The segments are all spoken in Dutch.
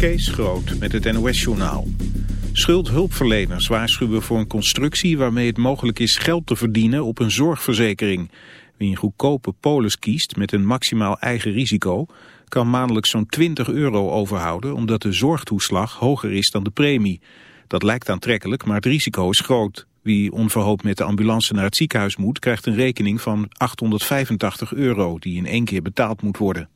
Kees Groot met het NOS-journaal. Schuldhulpverleners waarschuwen voor een constructie waarmee het mogelijk is geld te verdienen op een zorgverzekering. Wie een goedkope polis kiest met een maximaal eigen risico kan maandelijks zo'n 20 euro overhouden omdat de zorgtoeslag hoger is dan de premie. Dat lijkt aantrekkelijk, maar het risico is groot. Wie onverhoopt met de ambulance naar het ziekenhuis moet krijgt een rekening van 885 euro die in één keer betaald moet worden.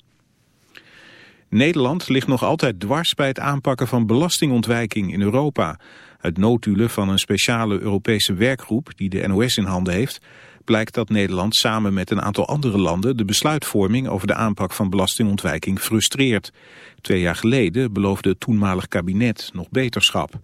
Nederland ligt nog altijd dwars bij het aanpakken van belastingontwijking in Europa. Uit notulen van een speciale Europese werkgroep die de NOS in handen heeft... blijkt dat Nederland samen met een aantal andere landen... de besluitvorming over de aanpak van belastingontwijking frustreert. Twee jaar geleden beloofde het toenmalig kabinet nog beterschap.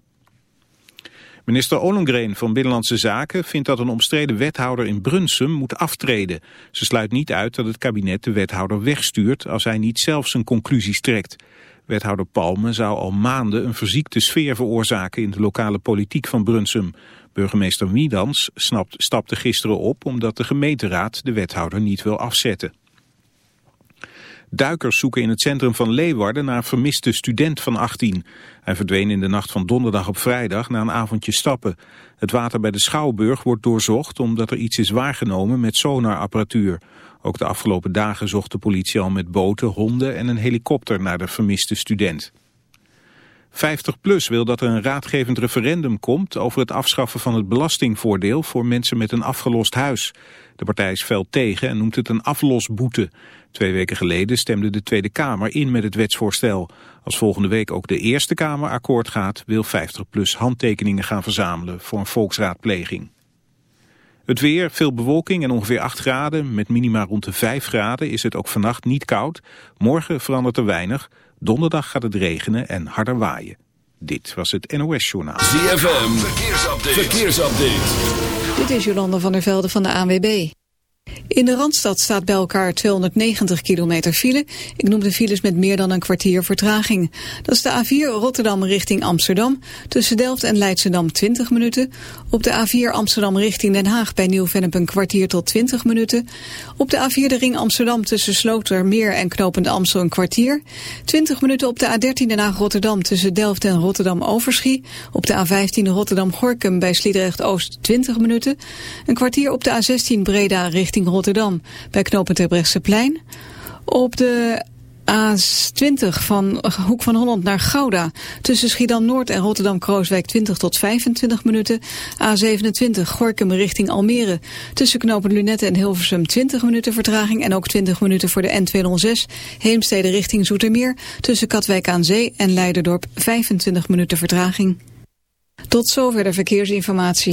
Minister Ollongren van Binnenlandse Zaken vindt dat een omstreden wethouder in Brunsum moet aftreden. Ze sluit niet uit dat het kabinet de wethouder wegstuurt als hij niet zelf zijn conclusies trekt. Wethouder Palme zou al maanden een verziekte sfeer veroorzaken in de lokale politiek van Brunsum. Burgemeester Miedans stapte gisteren op omdat de gemeenteraad de wethouder niet wil afzetten. Duikers zoeken in het centrum van Leeuwarden naar een vermiste student van 18. Hij verdween in de nacht van donderdag op vrijdag na een avondje stappen. Het water bij de Schouwburg wordt doorzocht omdat er iets is waargenomen met sonarapparatuur. Ook de afgelopen dagen zocht de politie al met boten, honden en een helikopter naar de vermiste student. 50PLUS wil dat er een raadgevend referendum komt over het afschaffen van het belastingvoordeel voor mensen met een afgelost huis. De partij is fel tegen en noemt het een aflosboete. Twee weken geleden stemde de Tweede Kamer in met het wetsvoorstel. Als volgende week ook de Eerste Kamer akkoord gaat, wil 50PLUS handtekeningen gaan verzamelen voor een volksraadpleging. Het weer, veel bewolking en ongeveer 8 graden. Met minima rond de 5 graden is het ook vannacht niet koud. Morgen verandert er weinig. Donderdag gaat het regenen en harder waaien. Dit was het NOS Journaal. ZFM, verkeersupdate. verkeersupdate. Dit is Jolanda van der Velde van de ANWB. In de Randstad staat bij elkaar 290 kilometer file. Ik noem de files met meer dan een kwartier vertraging. Dat is de A4 Rotterdam richting Amsterdam. Tussen Delft en Leidschendam 20 minuten. Op de A4 Amsterdam richting Den Haag bij Nieuw-Vennep een kwartier tot 20 minuten. Op de A4 de ring Amsterdam tussen Slotermeer en Knopend Amstel een kwartier. 20 minuten op de A13 Den Haag Rotterdam tussen Delft en Rotterdam Overschie. Op de A15 Rotterdam Gorkum bij Sliedrecht Oost 20 minuten. Een kwartier op de A16 Breda richting Rotterdam bij knooppunt plein. Op de A20 van Hoek van Holland naar Gouda. Tussen Schiedam-Noord en Rotterdam-Krooswijk 20 tot 25 minuten. A27 Gorkum richting Almere. Tussen knooppunt Lunette en Hilversum 20 minuten vertraging. En ook 20 minuten voor de N206. Heemstede richting Zoetermeer. Tussen Katwijk aan Zee en Leiderdorp 25 minuten vertraging. Tot zover de verkeersinformatie.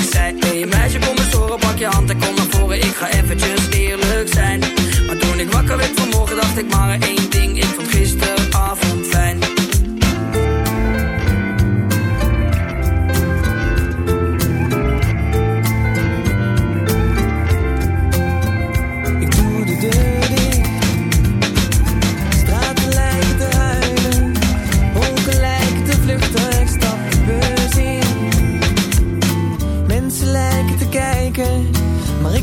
Zei, hey meisje, kom eens horen, pak je hand en kom naar voren. Ik ga eventjes eerlijk zijn. Maar toen ik wakker werd vanmorgen, dacht ik maar één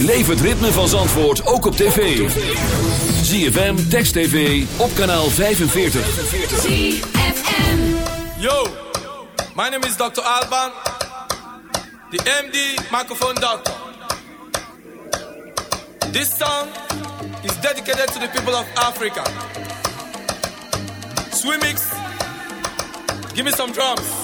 Beleef het ritme van Zandvoort ook op tv. ZFM, Text TV, op kanaal 45. Yo, my name is Dr. Alban. The MD, microphone doctor. This song is dedicated to the people of Africa. Swimmix, give me some drums.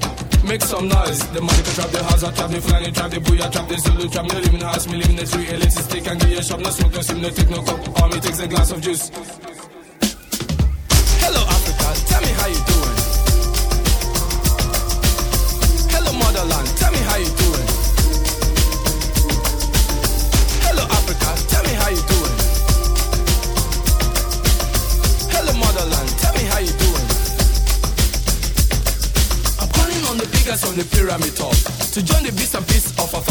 Make some noise. The money can trap the house, I trap the flying, trap the booyah, trap the Zulu, trap in the house, me live in the tree, elitist stick and give you a shop, no smoke, no sim, no take no cup. All me takes a glass of juice.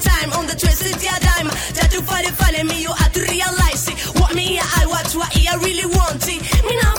time on the twisted yeah, dime. That to follow, follow me, you have to realize it. What me, I watch, what I really want it. Me not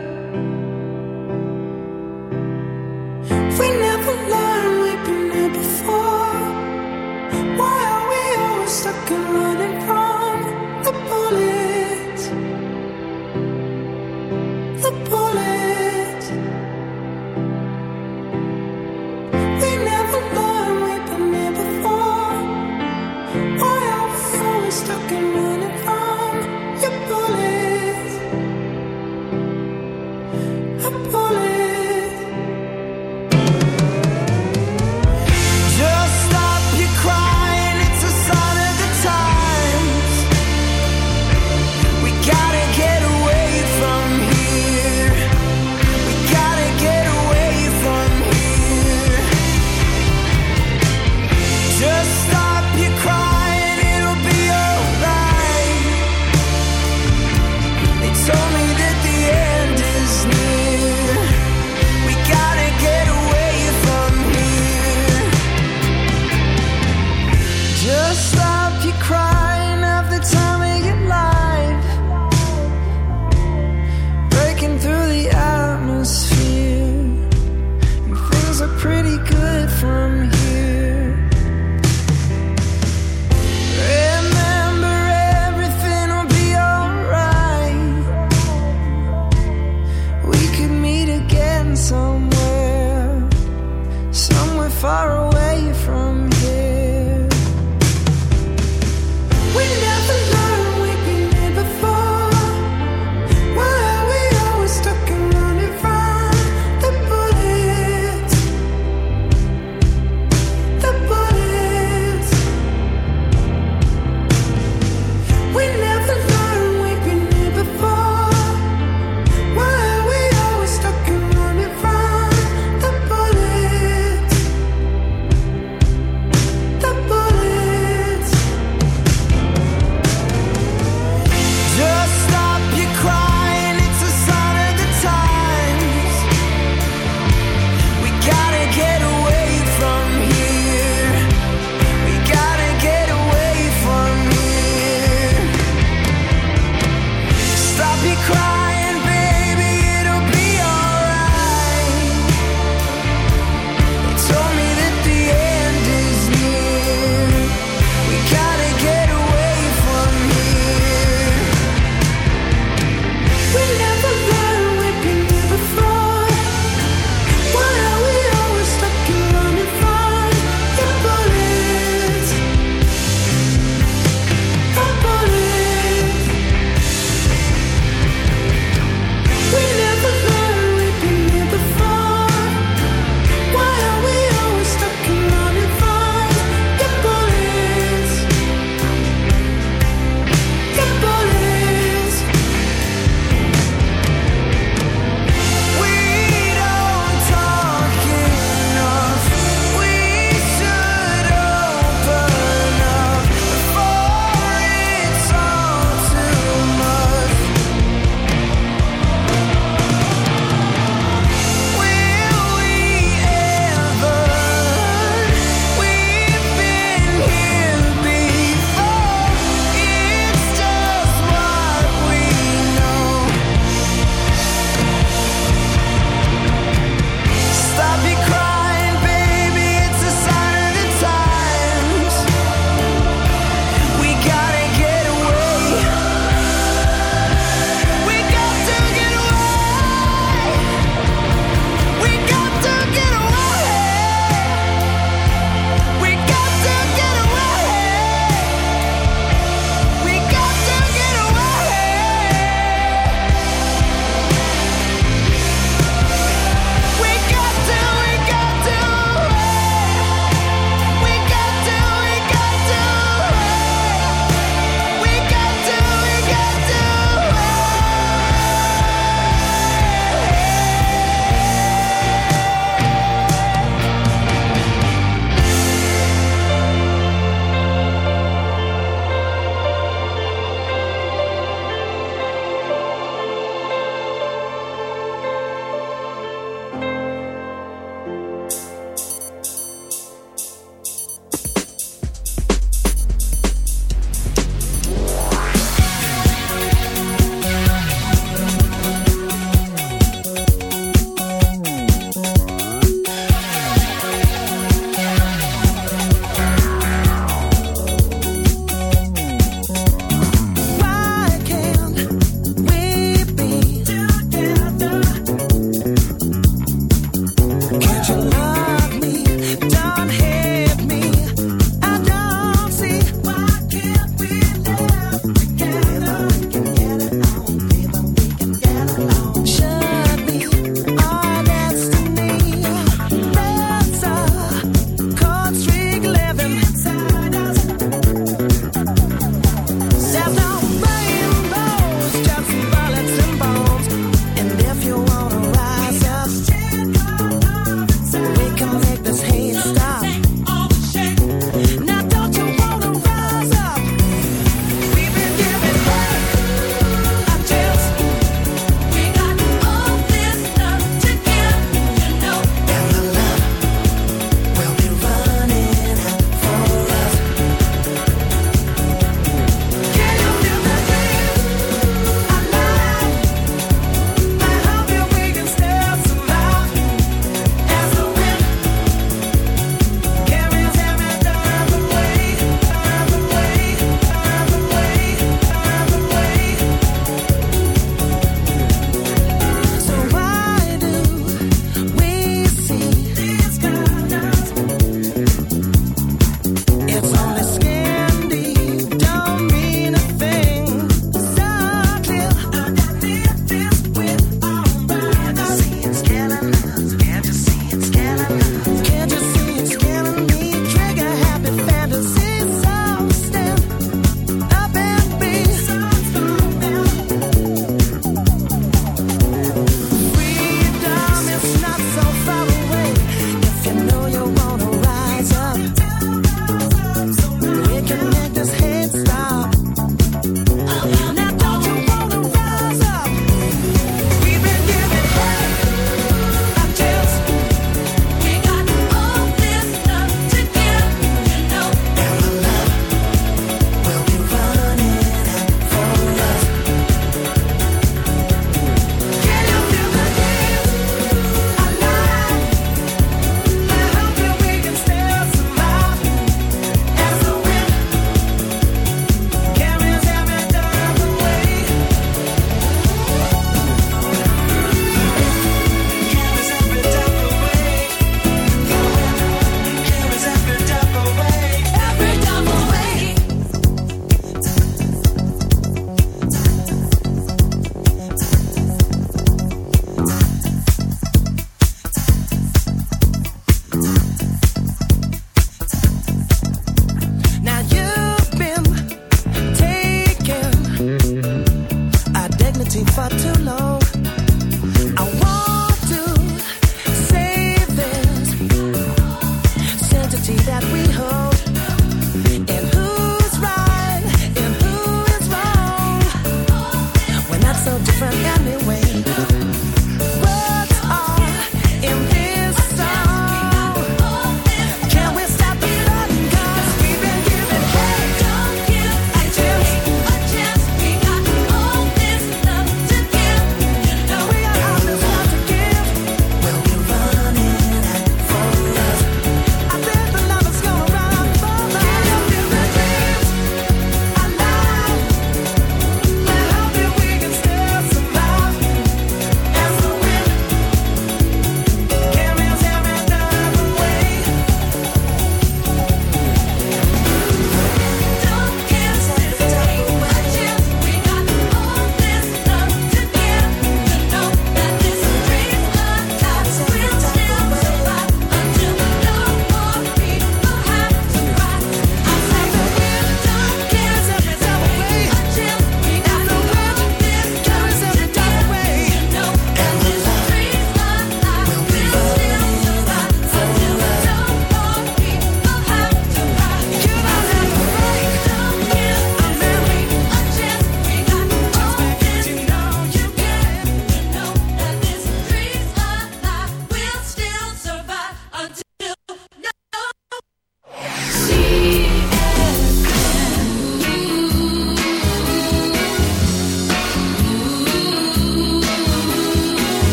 we know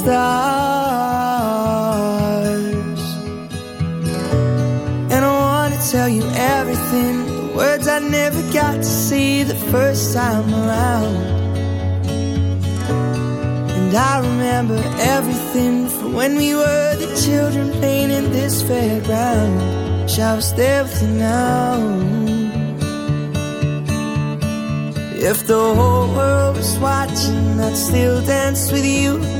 stars. And I wanna tell you everything. The words I never got to see the first time around. And I remember everything from when we were the children playing in this fairground. Shall I stay with you now? If the whole world was watching, I'd still dance with you.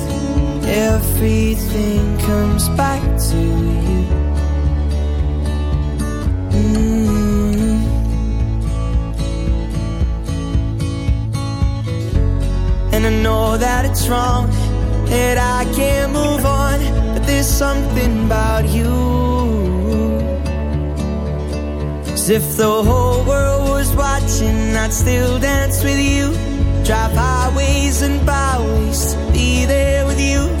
Everything comes back to you. Mm. And I know that it's wrong, that I can't move on, but there's something about you. As if the whole world was watching, I'd still dance with you. Drive highways and byways, to be there with you.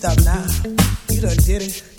Stop now. You done did it.